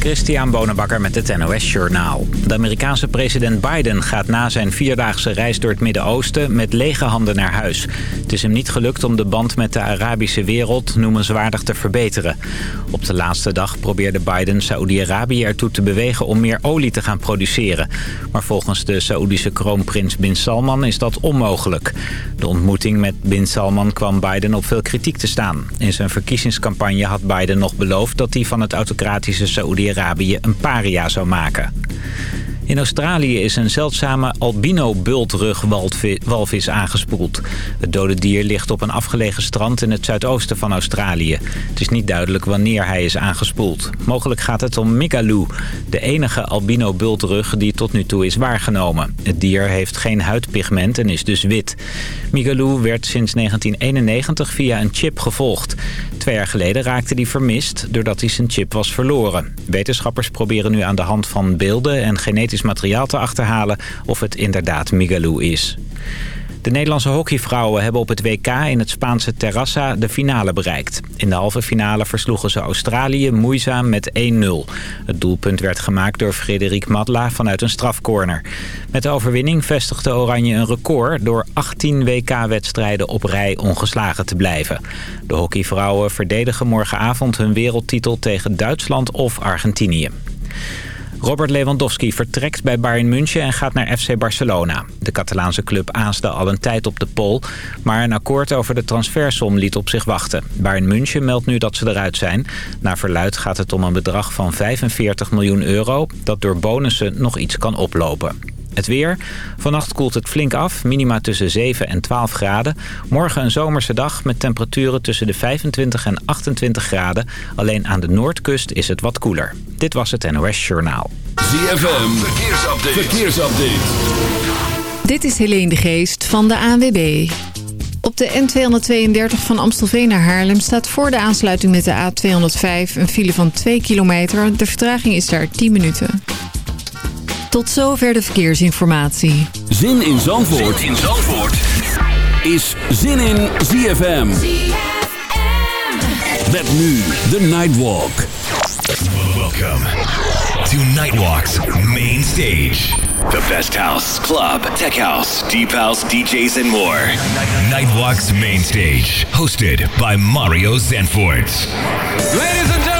Christian Bonenbakker met het NOS Journaal. De Amerikaanse president Biden gaat na zijn vierdaagse reis door het Midden-Oosten met lege handen naar huis. Het is hem niet gelukt om de band met de Arabische wereld noemenswaardig te verbeteren. Op de laatste dag probeerde Biden Saoedi-Arabië ertoe te bewegen om meer olie te gaan produceren. Maar volgens de Saoedische kroonprins Bin Salman is dat onmogelijk. De ontmoeting met Bin Salman kwam Biden op veel kritiek te staan. In zijn verkiezingscampagne had Biden nog beloofd dat hij van het autocratische Saoedi-Arabië een paria zou maken. In Australië is een zeldzame albino-bultrugwalvis aangespoeld. Het dode dier ligt op een afgelegen strand in het zuidoosten van Australië. Het is niet duidelijk wanneer hij is aangespoeld. Mogelijk gaat het om Migaloo, de enige albino-bultrug die tot nu toe is waargenomen. Het dier heeft geen huidpigment en is dus wit. Migaloo werd sinds 1991 via een chip gevolgd. Twee jaar geleden raakte hij vermist doordat hij zijn chip was verloren. Wetenschappers proberen nu aan de hand van beelden en genetisch materiaal te achterhalen of het inderdaad Migaloo is. De Nederlandse hockeyvrouwen hebben op het WK in het Spaanse Terrassa de finale bereikt. In de halve finale versloegen ze Australië moeizaam met 1-0. Het doelpunt werd gemaakt door Frederik Madla vanuit een strafcorner. Met de overwinning vestigde Oranje een record door 18 WK-wedstrijden op rij ongeslagen te blijven. De hockeyvrouwen verdedigen morgenavond hun wereldtitel tegen Duitsland of Argentinië. Robert Lewandowski vertrekt bij Bayern München en gaat naar FC Barcelona. De Catalaanse club aasde al een tijd op de pol, maar een akkoord over de transfersom liet op zich wachten. Bayern München meldt nu dat ze eruit zijn. Naar verluid gaat het om een bedrag van 45 miljoen euro, dat door bonussen nog iets kan oplopen. Het weer. Vannacht koelt het flink af. Minima tussen 7 en 12 graden. Morgen een zomerse dag met temperaturen tussen de 25 en 28 graden. Alleen aan de noordkust is het wat koeler. Dit was het NOS Journaal. ZFM. Verkeersupdate. Verkeersupdate. Dit is Helene de Geest van de ANWB. Op de N232 van Amstelveen naar Haarlem staat voor de aansluiting met de A205 een file van 2 kilometer. De vertraging is daar 10 minuten. Tot zover de verkeersinformatie. Zin in Zandvoort, zin in Zandvoort. is Zin in ZFM. Met nu de Nightwalk. Welcome to Nightwalk's main stage. The best house, club, tech house, deep house, DJs and more. Nightwalk's main stage. Hosted by Mario Zanfort. Ladies and gentlemen.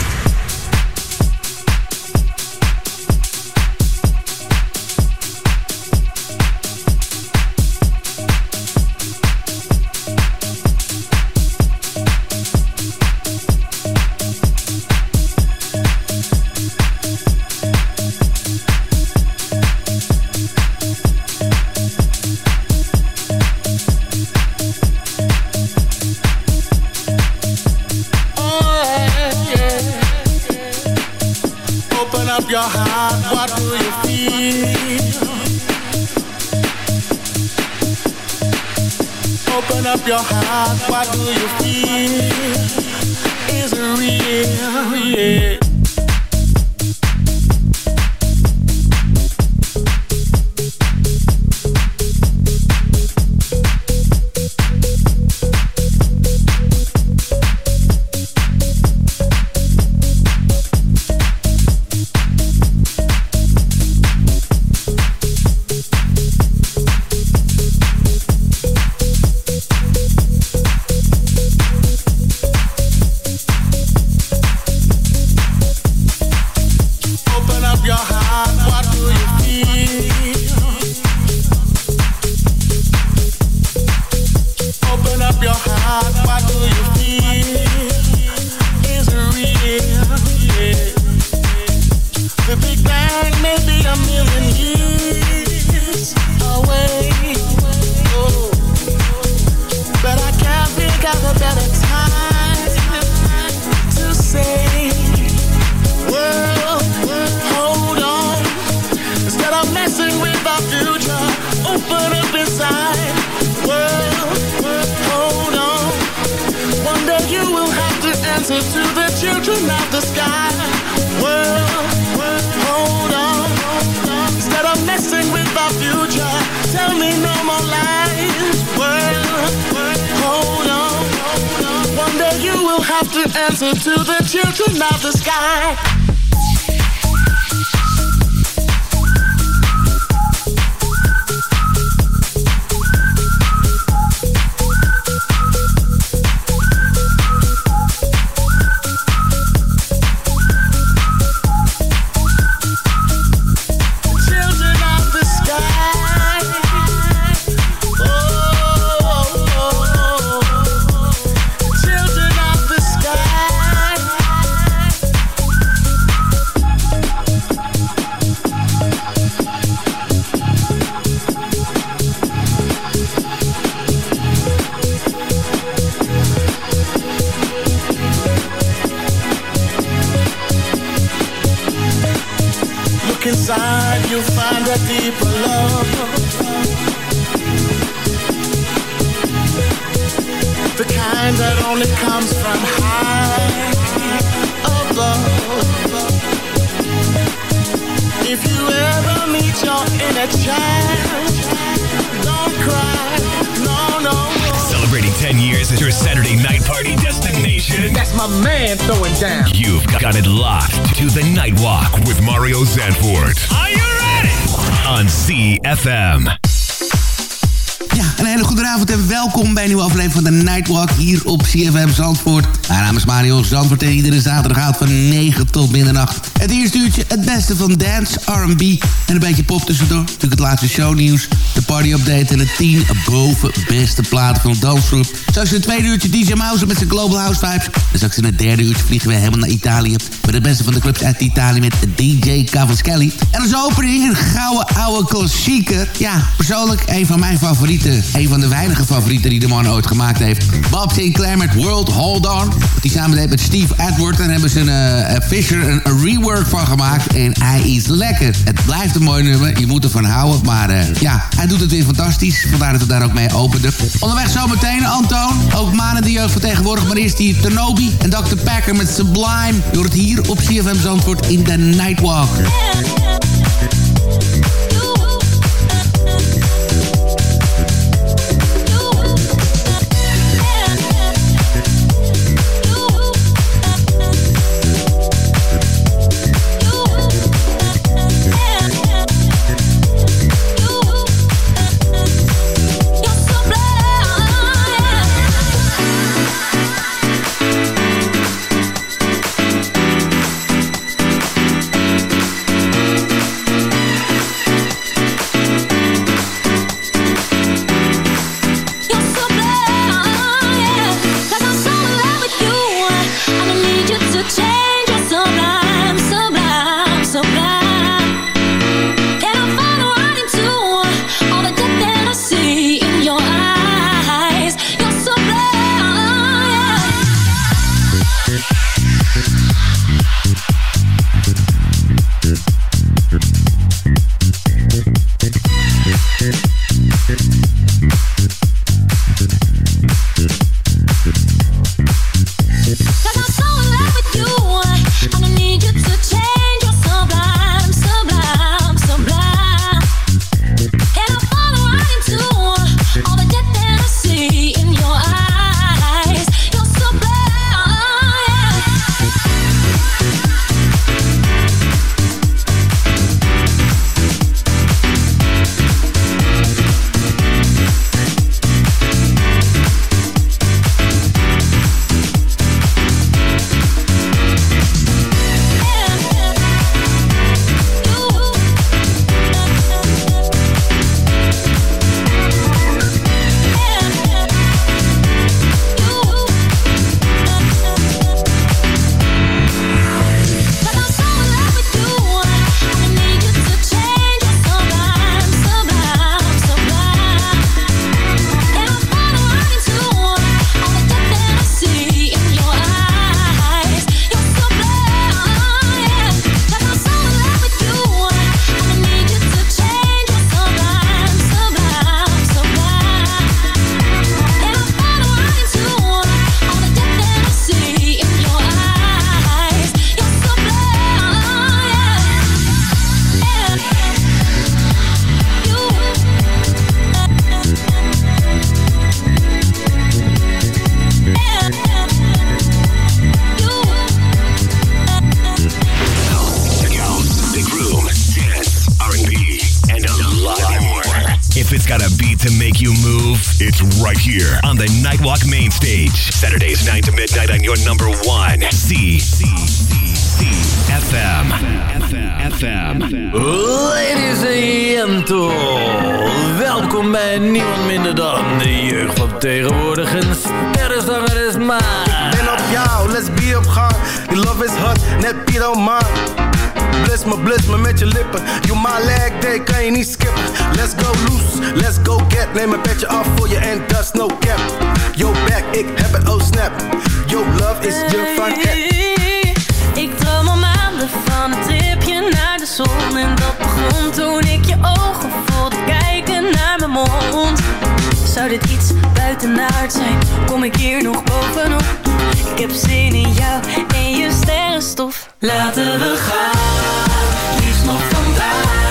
answer to the children of the sky. World, world, hold on, hold on. Instead of messing with our future, tell me no more lies. World, world, hold on, hold on. One day you will have to answer to the children of the sky. Hier op CFM Zandvoort. Mijn naam is Mario Zandvoort en iedere zaterdag van 9 tot middernacht. Het eerste uurtje het beste van dance, R&B en een beetje pop tussendoor. Natuurlijk het laatste shownieuws, de party-update en de 10 boven beste platen van de dansgroep. Straks in het tweede uurtje DJ Mouse met zijn Global House Vibes. En straks in het derde uurtje vliegen we helemaal naar Italië. Met het beste van de clubs uit Italië met DJ Cavaschelli. En als opening een gouden oude klassieker. Ja, persoonlijk een van mijn favorieten. Een van de weinige favorieten die de man ooit gemaakt heeft. Bob Sinclair met World Hold On. Die samen deed met Steve Edward. En hebben ze een uh, Fisher een, een, rework van gemaakt. En hij is lekker. Het blijft een mooi nummer. Je moet ervan houden. Maar uh, ja, hij doet het weer fantastisch. Vandaar dat we daar ook mee openden. Onderweg zometeen Antoon. Ook manen die jeugd vertegenwoordigd. Maar eerst die Tenobi en Dr. Packer met Sublime. Door het hier op CFM Zandvoort in de Nightwalk. Ladies and gentlemen, welkom bij niemand minder dan de jeugd van tegenwoordig. Een sterrenzanger is maar. Ben op jou, let's be op gang. Je love is hot, net Piet man. Bliss me, bliss me met je lippen. You my leg day, kan je niet skippen. Let's go loose, let's go get. Neem een petje af voor je en is no cap. Yo back, ik heb het, oh snap. Yo love is je van Ik droom al maanden van een naar de zon. En dat begon toen ik je ogen voelde kijken naar mijn mond. Zou dit iets buitenaard zijn? Kom ik hier nog bovenop? Ik heb zin in jou en je sterrenstof. Laten we gaan, liefst nog vandaag.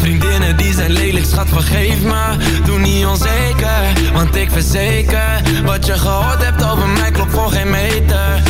zinnen die zijn lelijk, schat vergeef me. Doe niet onzeker, want ik verzeker Wat je gehoord hebt over mij klopt voor geen meter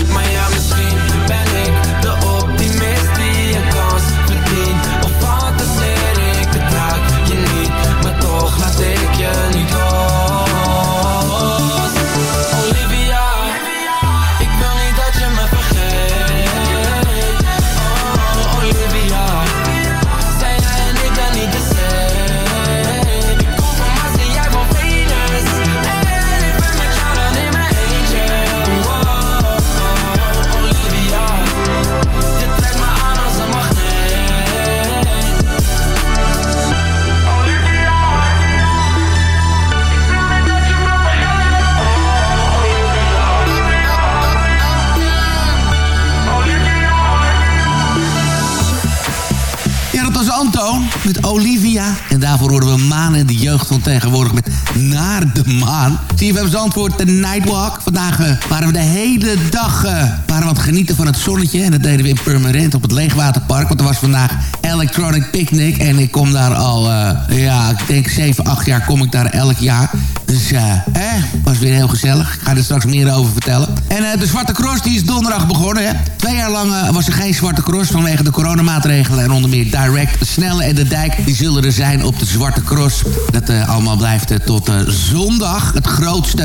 met Olivia. En daarvoor horen we Maan en de jeugd van tegenwoordig met Naar de Maan. CFM Zandvoort, de Nightwalk. Vandaag eh, waren we de hele dag eh, waren we aan het genieten van het zonnetje. En dat deden we in Purmerend op het Leegwaterpark. Want er was vandaag Electronic Picnic. En ik kom daar al, eh, ja, ik denk 7, 8 jaar kom ik daar elk jaar. Dus eh, eh, was weer heel gezellig. Ik ga er straks meer over vertellen. En eh, de Zwarte Cross die is donderdag begonnen. Hè. Twee jaar lang eh, was er geen Zwarte Cross vanwege de coronamaatregelen. En onder meer Direct, Snelle en de Dijk. Die zullen er zijn op de Zwarte Cross. Dat eh, allemaal blijft tot zondag. Het grootste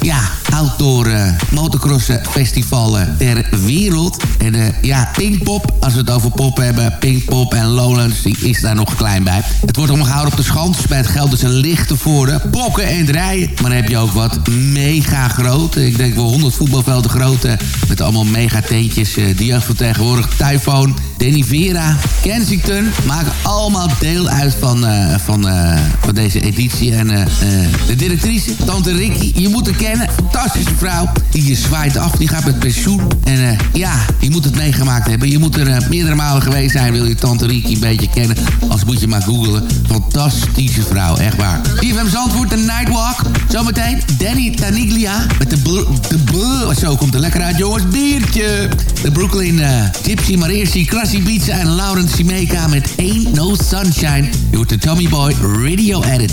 ja, outdoor eh, motocross eh, festival ter wereld. En eh, ja, Pinkpop, als we het over pop hebben. Pinkpop en Lowlands, die is daar nog klein bij. Het wordt omgehouden op de Schans. Bij het dus een lichte voorde. Pokken en draaien. Maar dan heb je ook wat mega groot. Ik denk wel 100 voetbalvelden groot. eh, Met allemaal mega teentjes. eh, Die jeugd van tegenwoordig. Typhoon, Denny Vera, Kensington. Maken allemaal deel uit van, van, van deze editie. En de directrice, Tante Ricky. Je moet haar kennen. Fantastische vrouw. Die je zwaait af. Die gaat met pensioen. En eh, ja, je moet het meegemaakt hebben. Je moet er eh, meerdere malen geweest zijn. Wil je Tante Ricky een beetje kennen. Als moet je maar googlen. Fantastische vrouw. Echt waar. IFM Zandvoort, de Nightwalk. Zometeen Danny Taniglia. Met de. De. Zo komt er lekker uit, jongens. Biertje. De Brooklyn eh, Gypsy. Maar eerst die Pizza en Lauren Simeka met Ain't No Sunshine. Je de Tommy Boy Radio Edit.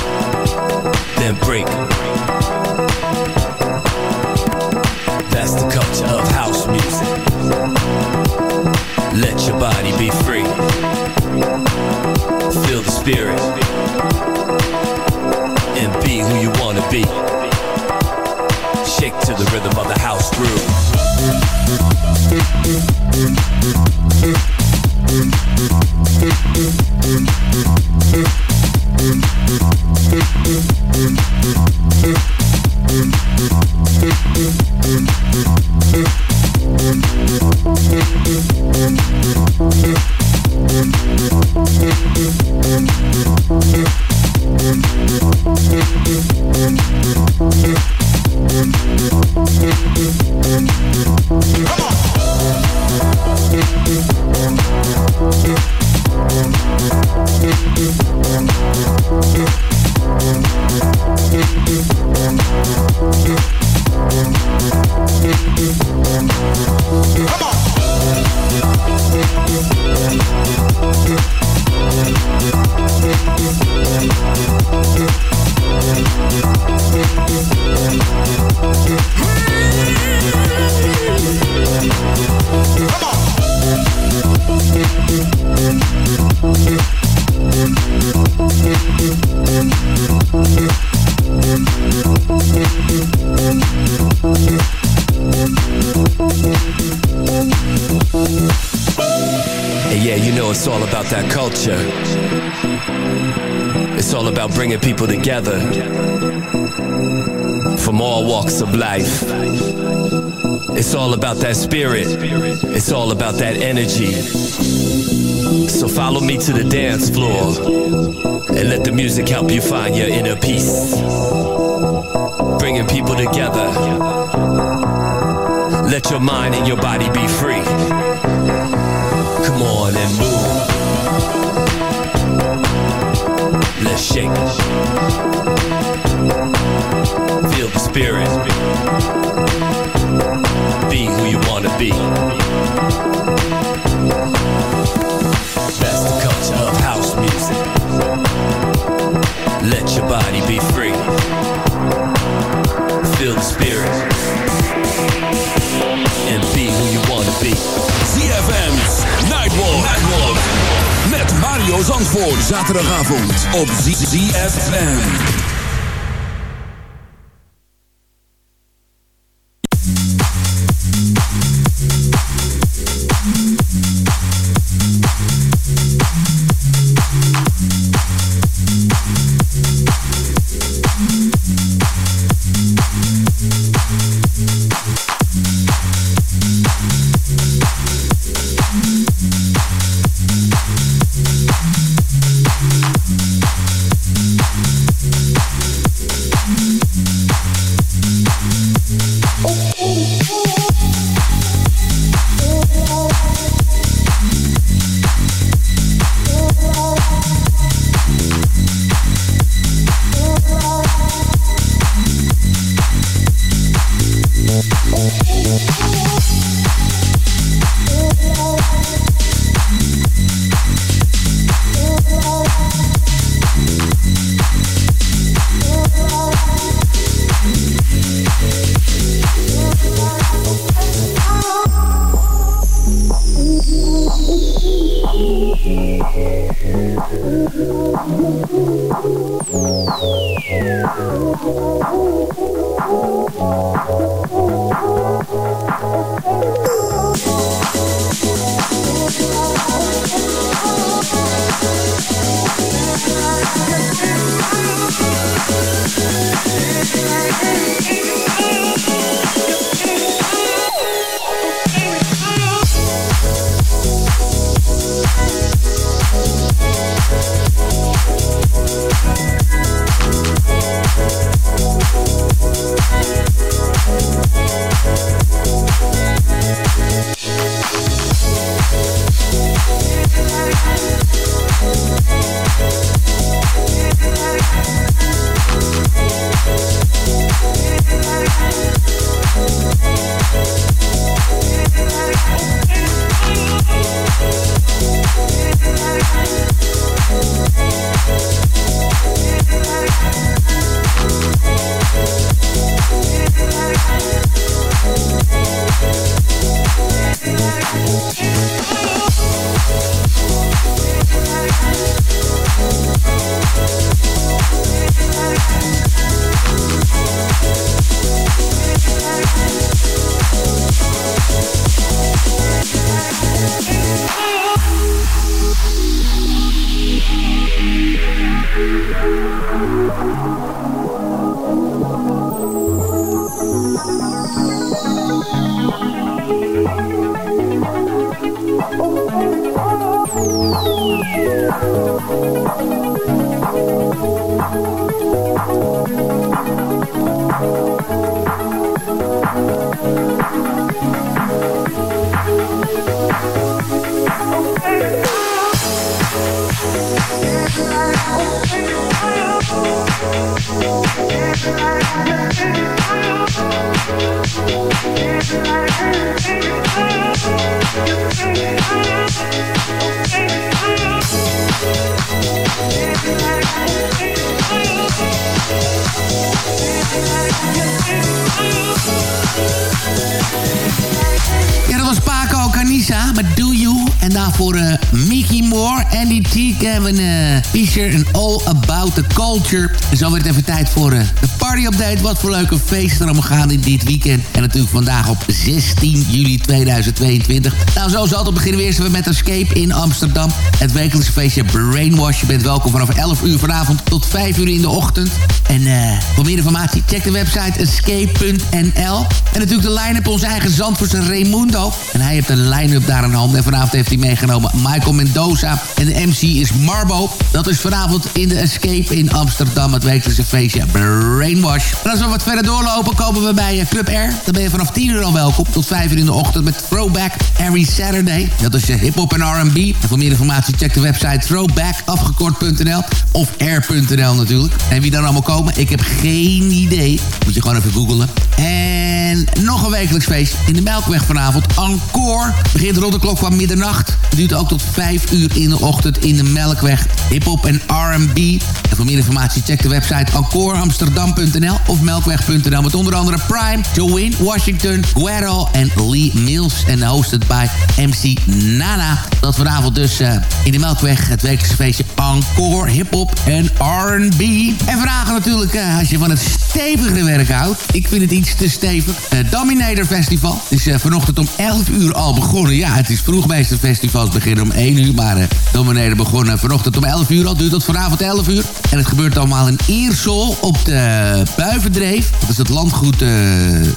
Then break. That's the culture of house music. Let your body be free. Feel the spirit. And be who you wanna be. Shake to the rhythm of the house groove. Energy. So follow me to the dance floor and let the music help you find your inner peace. Bringing people together. Let your mind and your body be free. Come on and move. Let's shake. Feel the spirit. Be who you wanna be. The culture house music. Let your body be free. Feel the spirit. And be who you wanna be. ZFM's. Nightwalk. Met Mario Zandvoort. Zaterdagavond op ZFM. Daarvoor eh, Mickey Moore, Andy T, Kevin uh, Fisher en All About the Culture. En zo werd even tijd voor eh, de party-update. Wat voor leuke feesten er allemaal gaan in dit weekend. En natuurlijk vandaag op 16 juli 2022. Nou, zoals altijd beginnen we eerst met Escape in Amsterdam. Het wekelijkse feestje Brainwash. Je bent welkom vanaf 11 uur vanavond tot 5 uur in de ochtend. En eh, voor meer informatie check de website escape.nl. En natuurlijk de line-up onze eigen Zandvoortse Raimundo. En hij heeft een line-up daar aan hand. En vanavond heeft hij meegenomen Michael Mendoza. En de MC is Marbo. Dat is vanavond in de Escape in Amsterdam. Het wekelijkse feestje Brainwash. En als we wat verder doorlopen komen we bij eh, Club R. Dan ben je vanaf 10 uur al welkom. Tot 5 uur in de ochtend met Throwback Every Saturday. Dat is je hip-hop en R&B. En voor meer informatie check de website throwbackafgekort.nl of r.nl natuurlijk. En wie dan allemaal komen, ik heb geen idee. Moet je gewoon even googlen. En nog een wekelijks feest in de Melkweg vanavond. Encore. Begint rond de klok van middernacht. Duurt ook tot 5 uur in de ochtend in de Melkweg. Hip-hop en R&B. En voor meer informatie check de website encoreamsterdam.nl of melkweg.nl. Met onder andere Prime, Joanne Washington, Guerrero en Lee Mills. En hosted bij MC Nana. Dat vanavond dus uh, in de Melkweg het wekelijkse feestje Encore, hip-hop en R&B. En vragen natuurlijk uh, als je van het stevigere werk houdt. Ik vind het iets te stevig. Uh, Dominator Festival is vanochtend om 11 uur al begonnen. Ja, het is vroeg. Festivals beginnen om 1 uur. Maar uh, Dominator begonnen vanochtend om 11 uur al. Duurt tot vanavond 11 uur. En het gebeurt allemaal in Eersel op de Buivendreef. Dat is het landgoed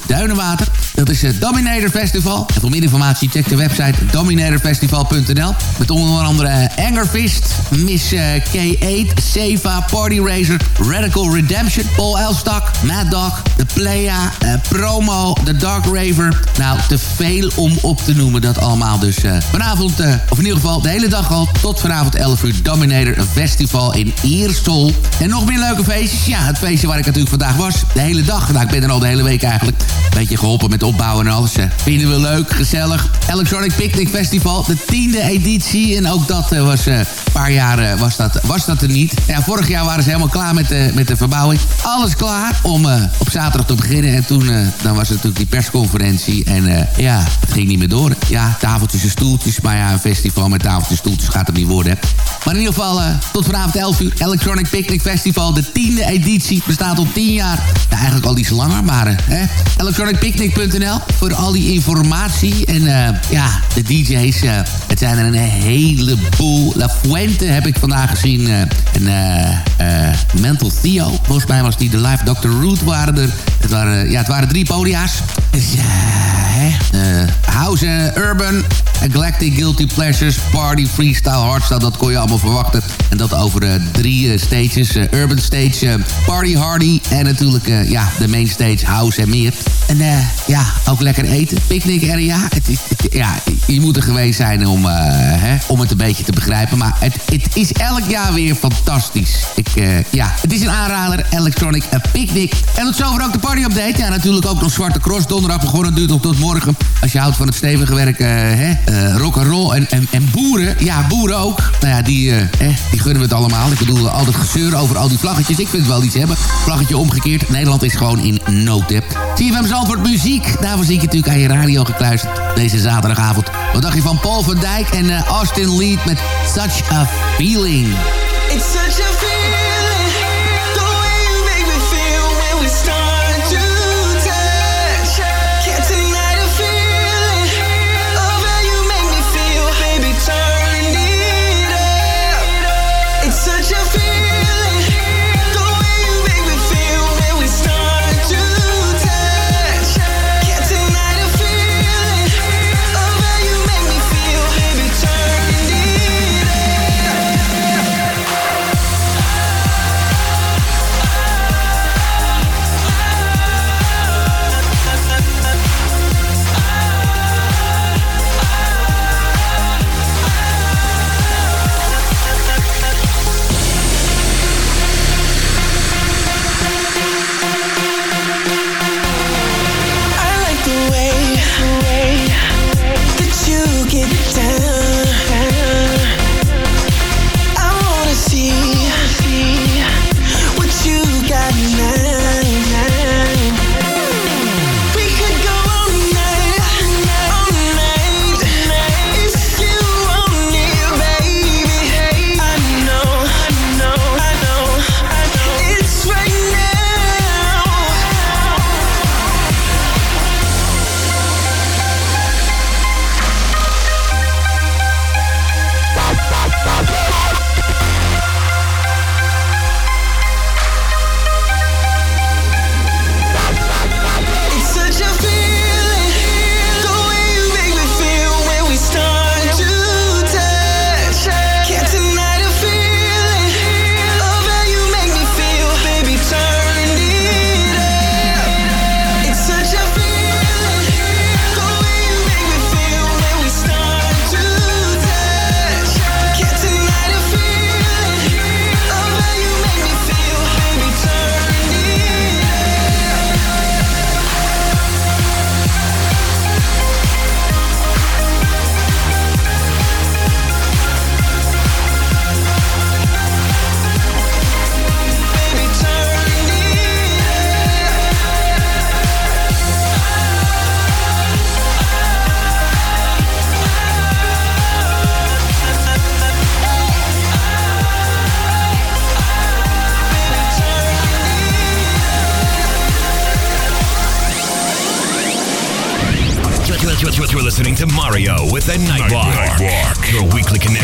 Duinenwater. Dat is het Dominator Festival. En voor meer informatie check de website dominatorfestival.nl. Met onder andere Angerfist, Miss K8, Seva, Party Racer, Radical Redemption, Paul Elstak, Mad Dog, The Playa, uh, Promo, The Dark Raver. Nou, te veel om op te noemen dat allemaal. Dus uh, vanavond, uh, of in ieder geval de hele dag al, tot vanavond 11 uur, Dominator Festival in Eerstol. En nog meer leuke feestjes. Ja, het feestje waar ik natuurlijk vandaag was. De hele dag. Nou, ik ben er al de hele week eigenlijk. Een beetje geholpen met opbouwen en alles. Vinden we leuk, gezellig. Electronic Picnic Festival, de tiende editie. En ook dat was een paar jaar was, dat, was dat er niet. Ja, vorig jaar waren ze helemaal klaar met de, met de verbouwing. Alles klaar om eh, op zaterdag te beginnen. En toen eh, dan was natuurlijk die persconferentie. En eh, ja, het ging niet meer door. Ja, tafeltjes en stoeltjes. Maar ja, festival met tafeltjes stoeltjes gaat het niet worden. hè. Maar in ieder geval, eh, tot vanavond 11 uur. Electronic Picnic Festival, de tiende editie. Bestaat al 10 jaar. Ja, eigenlijk al iets langer, maar eh, hè. electronicpicnic.nl voor al die informatie. En eh, ja, de DJ's, het zijn er een heleboel. La Fuente heb ik vandaag gezien. en Mental Theo, volgens mij was die de live Dr. Root waren er. Het waren, ja, het waren drie podia's. Dus hè. House Urban, Eclectic Guilty Pleasures, Party, Freestyle, Hardstyle. Dat kon je allemaal verwachten. En dat over eh, drie eh, stages. eh, Urban Stage, Party Hardy en natuurlijk ja, de main stage House en meer. En ja, ook lekker eten. Picknick area. Het, het- ja, je moet er geweest zijn om, hè, om het een beetje te begrijpen. Maar het, het is elk jaar weer fantastisch. Ik, ja, het is een aanrader. Electronic Picnic. En tot zover ook de party update. Ja, natuurlijk ook nog Zwarte Cross. Donderdag begonnen. Duurt nog tot morgen. Als je houdt van het stevige werk. hè, eh, rock and en, en, en boeren. Ja, boeren ook. Nou ja, die, eh, hè, die gunnen we het allemaal. Ik bedoel, al het gezeur over al die vlaggetjes. Ik vind het wel iets hebben. Vlaggetje omgekeerd. Nederland is gewoon in nood. hè. CFM Zandvoort muziek. Daarvoor zie ik je natuurlijk aan je radio gekluisterd. Deze zaterdagavond. Wat dacht je van Paul van Dijk en eh, Austin Lead met Such a Feeling. It's such a feeling,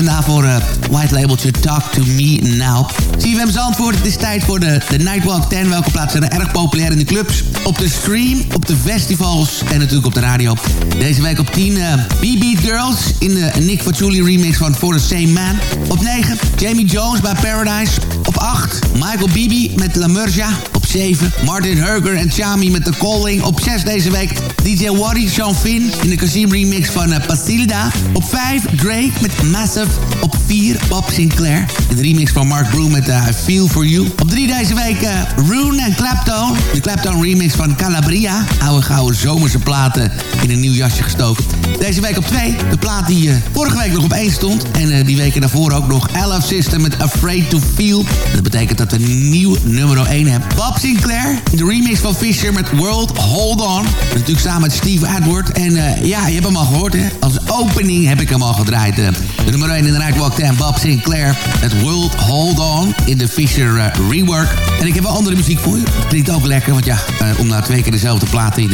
En daarvoor uh, white labeltje Talk To Me Now. CFM Zandvoort, het is tijd voor de, de Nightwalk 10. Welke plaatsen zijn erg populair in de clubs? Op de stream, op de festivals en natuurlijk op de radio. Deze week op 10 uh, BB Girls in de Nick Fatuli remix van For The Same Man. Op 9 Jamie Jones bij Paradise. Op 8 Michael Bibi met La Murja. Op 7 Martin Hurger en Chami met The Calling. Op 6 deze week DJ Waddy, Sean Finn in de Kazim remix van uh, Pasilda. Op 5 Drake met Massive. Op 4 Bob Sinclair. In de remix van Mark Broom met uh, I Feel For You. Op 3 deze week uh, Rune en Clapton. De Clapton remix van Calabria. Oude gouden zomerse platen in een nieuw jasje gestoken. Deze week op 2 de plaat die uh, vorige week nog op 1 stond. En die weken daarvoor ook nog Love System met Afraid To Feel. Dat betekent dat we een nieuw nummer 1 hebben. Bob Sinclair. De remix van Fisher met World Hold On. Natuurlijk samen met Steve Edward. En ja, je hebt hem al gehoord hè. Als opening heb ik hem al gedraaid. de nummer 1 in de Nightwalk 10. Bob Sinclair met World Hold On in de Fisher rework. En ik heb wel andere muziek voor je. Klinkt ook lekker, want ja, om nou twee keer dezelfde plaat in,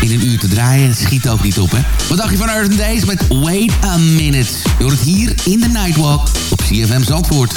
in een uur te draaien, schiet ook niet op, hè. Wat dacht van Earth Days met Wait a Minute? Je hoort het hier in de Nightwalk op CFM Zandvoort.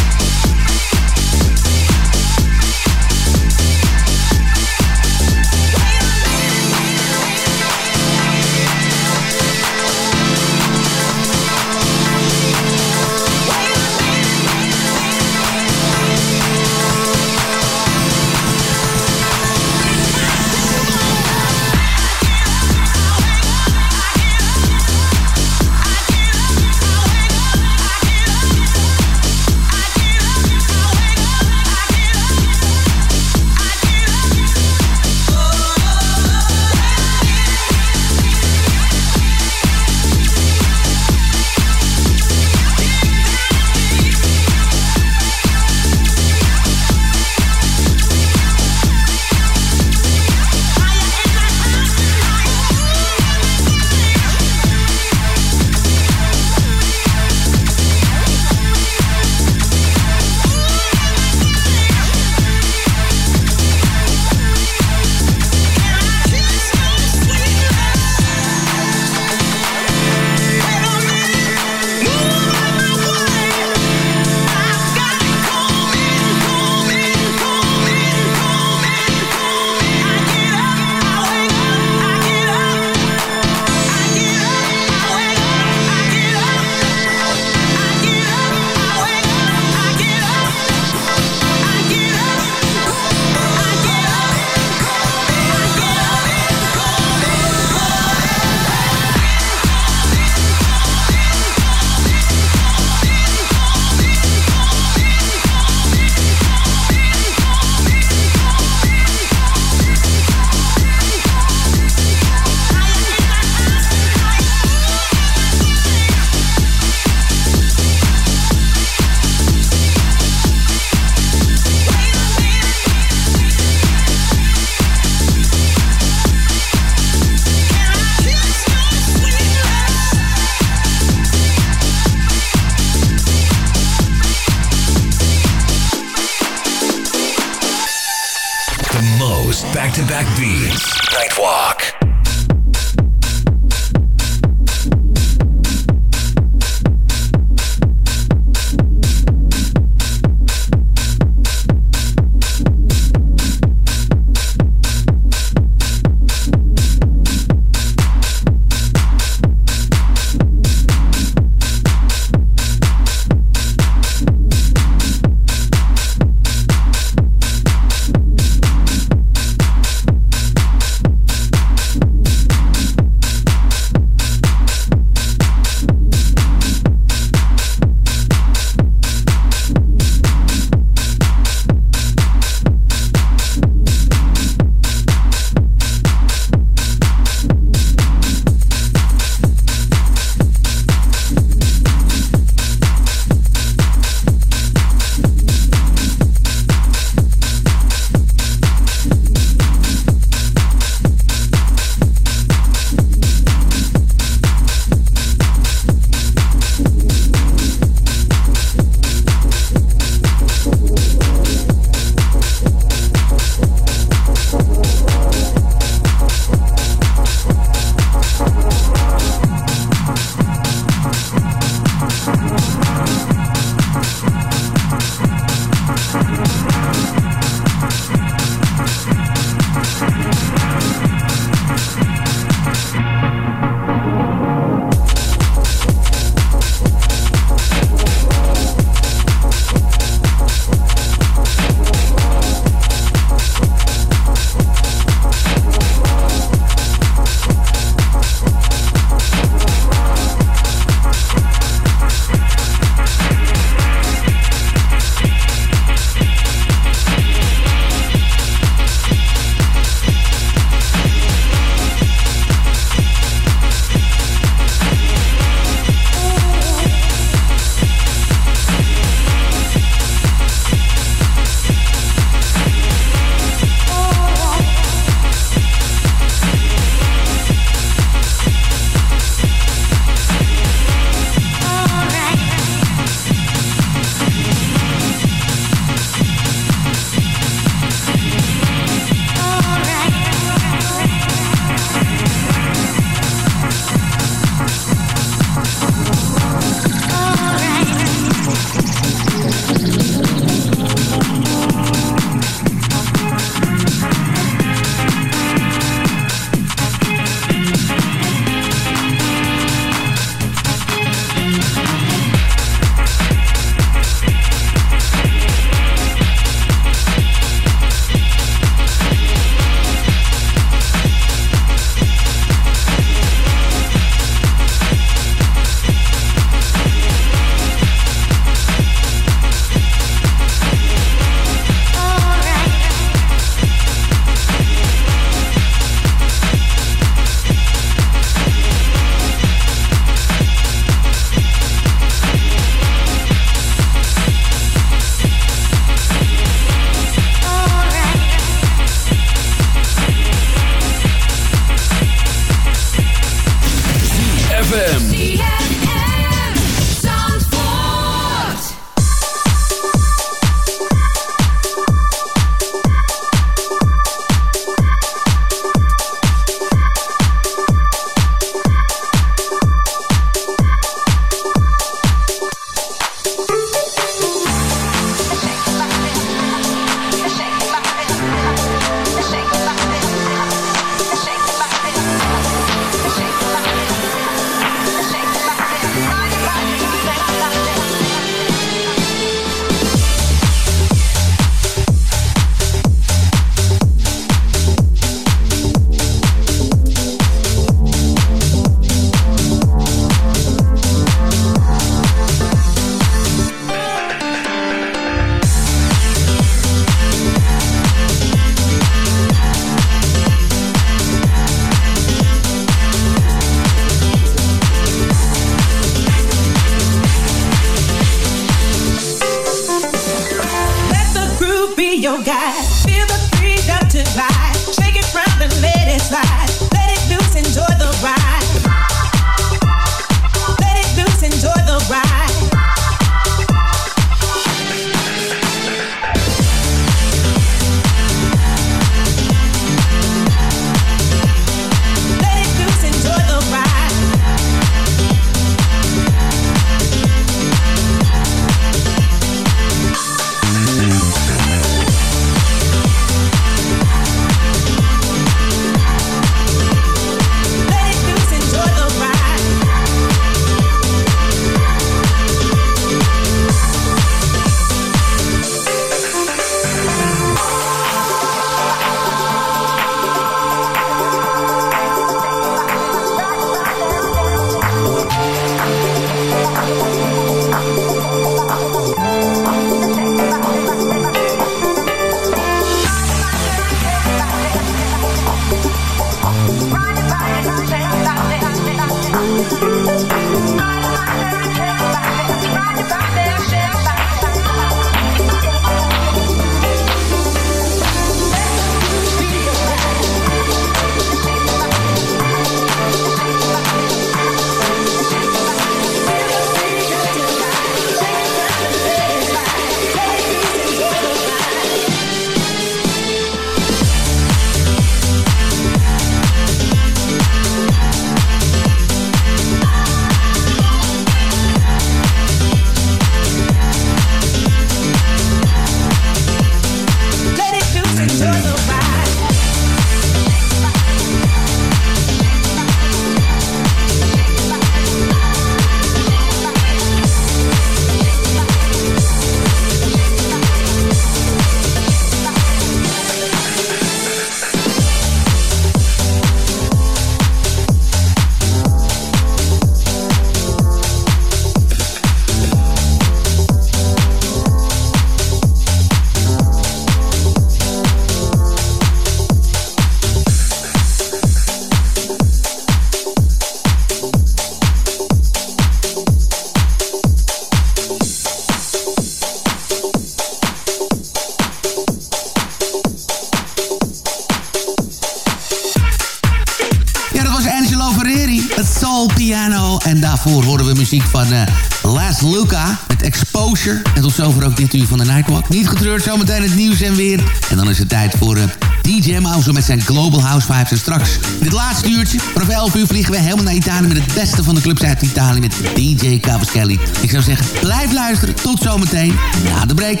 11 uur vliegen we helemaal naar Italië... met het beste van de clubs uit Italië met DJ Cavaschelli. Ik zou zeggen, blijf luisteren. Tot zometeen na de break.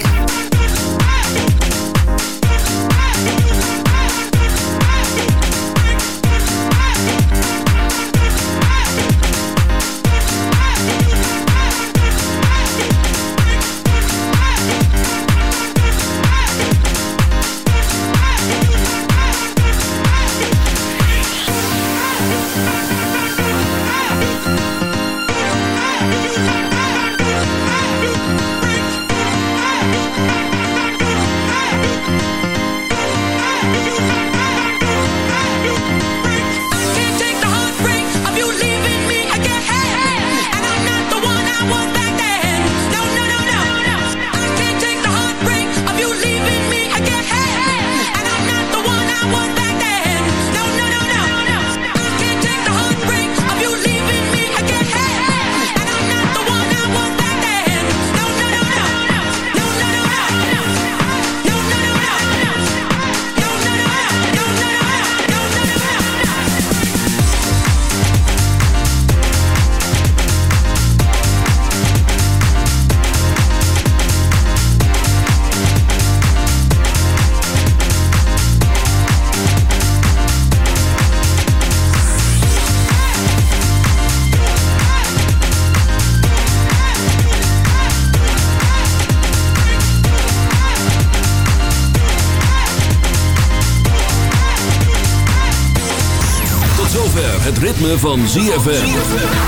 Van ZFM.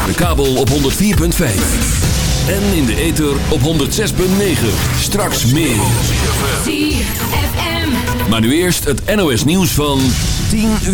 De kabel op 104.5. En in de ether op 106.9. Straks meer. ZFM. Maar nu eerst het NOS nieuws van 10 uur.